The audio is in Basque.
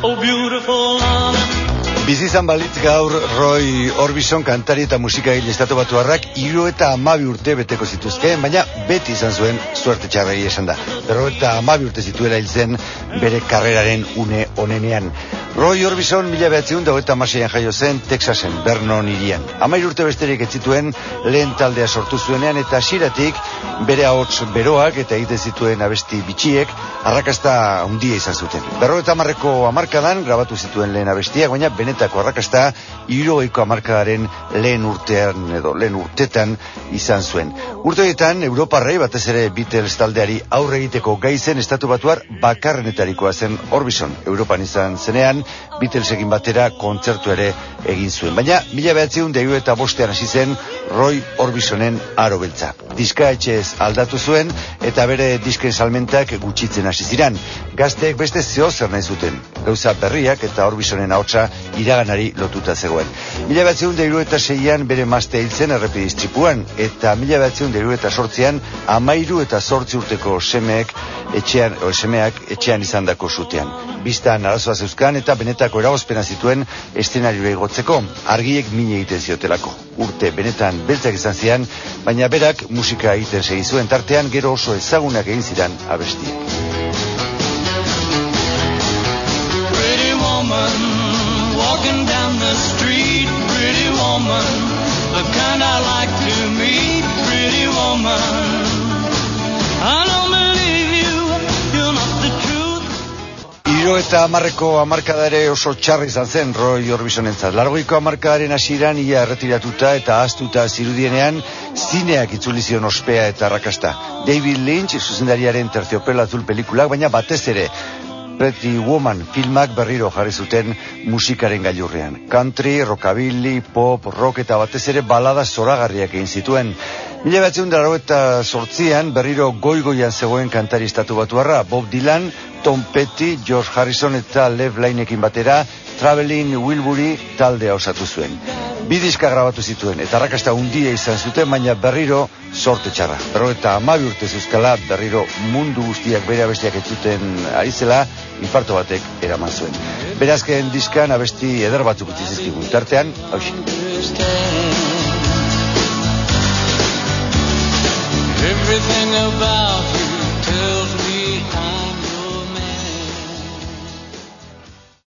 so beautiful. Bizizan balitz gaur Roy Orbison kantari eta musika hil estatu batu harrak iru eta amabi urte beteko zituzkeen, baina beti izan zuen suerte txarrei esan da. Berro eta amabi urte zituela hil zen bere karreraren une onenean. Roy Orbison mila behatziun dago eta maseian jaio zen Texasen, Vernon irian. Amair urte besterik ez zituen lehen taldea sortu zuenean eta siratik bere ahots beroak eta egite zituen abesti bitxiek arrakasta handia izan zuten. Berro eta amarreko amarkadan grabatu zituen lehen abestiak, baina benetako arrakasta iroiko amarkadaren lehen urtean edo lehen urtetan izan zuen. Urteetan, Europarrei batez ere Beatles taldeari aurre egiteko gaizen estatu batuar bakarrenetarikoa zen Orbison. Europan izan zenean, Beatlesekin batera kontzertu ere egin zuen. Baina, mila behatzeun deiu eta bostean hasi zen Roy Orbisonen aro beltza. Diska etxez aldatu zuen eta bere disken salmentak gutxitzen hasi ziran. Gazteek beste zeo zer nahi zuten. Gauza berriak eta Orbisonen ahotsa iraganari lotuta zegoen. Mila behatzeun deiu eta seian bere mazte hiltzen errepidistripuan eta mila behatzeun deiu eta sortzean amairu eta sortzi urteko semeek etxean, o, semeak etxean izan dako zutean. Bistan arazoa zeuzkan eta benetako eragozpena zituen estenarioa igotzeko, argiek mine egiten ziotelako. Urte benetan beltzak izan zian, baina berak musika egiten segi zuen tartean gero oso ezagunak egin zidan abestiek. Pretty woman, walking down the street, pretty woman, the kind I like eta amarreko amarkada ere oso txarri izan zen Roy Orbisonentzat. Largoiko amarkadaren hasieran ia erretiratuta eta astuta zirudienean zineak itzuli zion ospea eta rakasta. David Lynch zuzendariaren terciopelo azul pelikulak, baina batez ere Pretty Woman filmak berriro jarri zuten musikaren gailurrean. Country, rockabilly, pop, rock eta batez ere balada zoragarriak egin zituen. Mila batzen dara eta sortzian berriro goigoian zegoen kantari estatu batuarra. Bob Dylan, Tom Petty, George Harrison eta Lev Lainekin batera Traveling Wilbury taldea osatu zuen. Bi diska grabatu zituen eta arrakasta undia izan zuten, baina berriro sorte txarra. Berro eta amabi urte zuzkala berriro mundu guztiak bere abestiak etzuten ari zela, infarto batek eraman zuen. Berazken diskan abesti eder batzuk utzi zizkigun. Tartean, hausi.